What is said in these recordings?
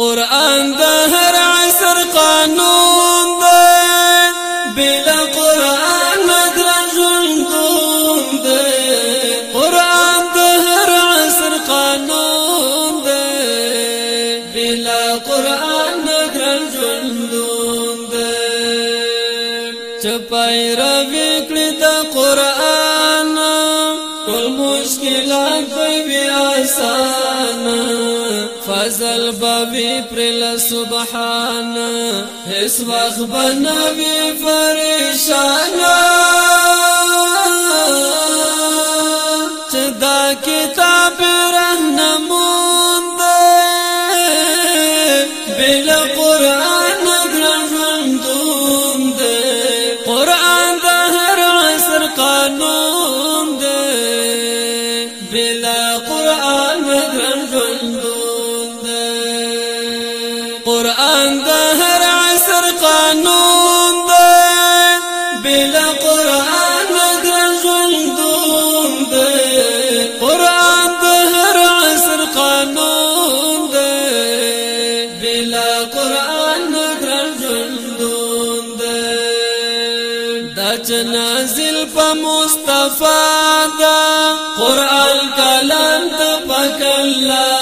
قرآن د هر عصر قانون دی بلا قرآن مدر ژوندون دی قرآن د هر عصر قانون دی بلا قرآن مدر ژوندون دی چپای روي کړی د قرآن. ټول مشکلات فضل بوي پر سبحان اس وخت بنوي پریشان چدا کتاب رهنمون دے بل قرآن گرندون دے. قرآن دا هر عصر قانون دے بلا قرآن گرندون قرآن د هر عصر قانون دی. بلا قرآن د ژوندون دی. قرآن د هر عصر قانون دی. بلا قرآن د ژوندون دی. دا چې نازل په مصطفی دا قرآن کلام ته پکلا دا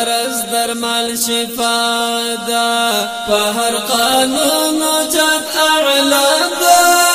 مرض درمل شفا دا په هر قانون جات اعلا دا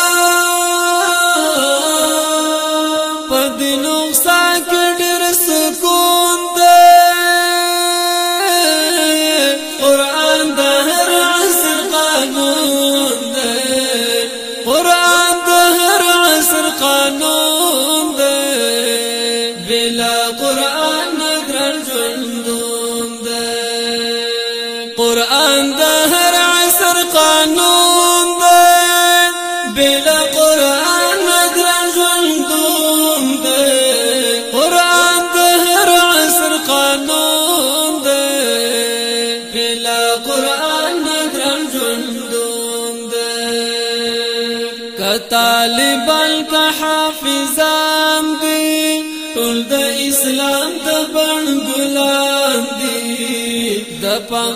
قرآن ګران ژوندون دی ک طالبان ک حافظان دی ټول اسلام د بڼ ګلان دی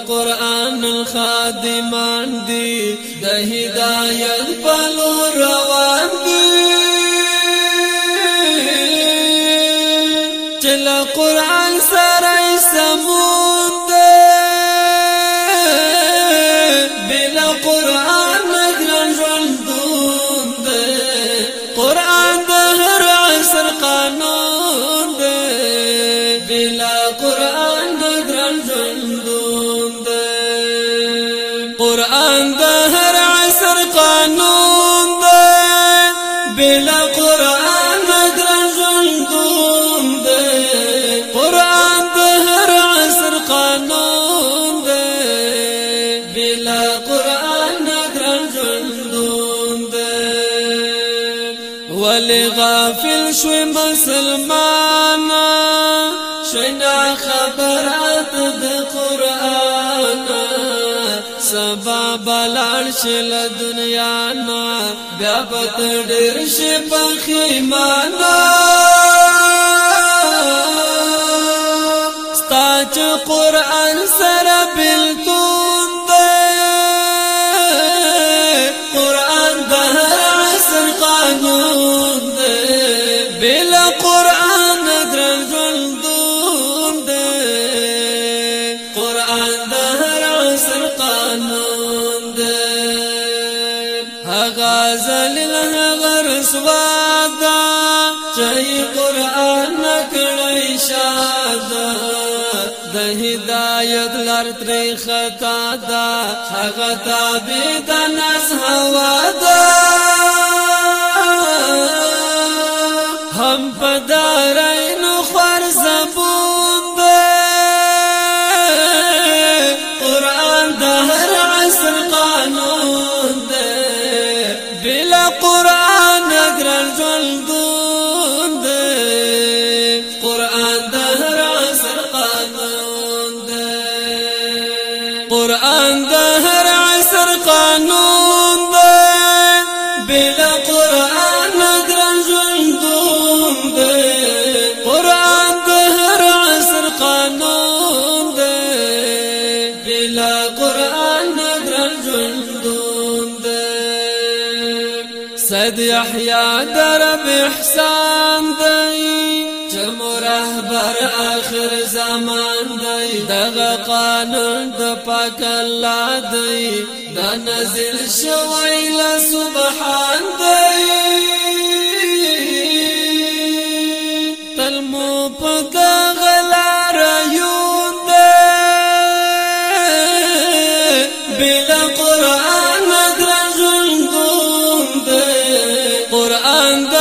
قرآن الخادمان دي د هدايت په لور مګرن ژوندون قرآن د هر عصر قانون دی بلا دی ولې غافل شوي مسلمان شینا خبرات د قرآن. سبا بلال شل دنیا نا بیا پت ډیر شي پخیمانا ستا چې قران سره رسوا دا چې قران نکړی شاده د هدایت لار تر خطا دا هغه تابع د نس هوا دا سید يحيى درب احسان دي جمرة رهبر آخر زمان دي دغ قانون د الله دي دا نزل شوی له سبحان دی. تل مو په بلا قرآن د